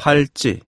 팔찌.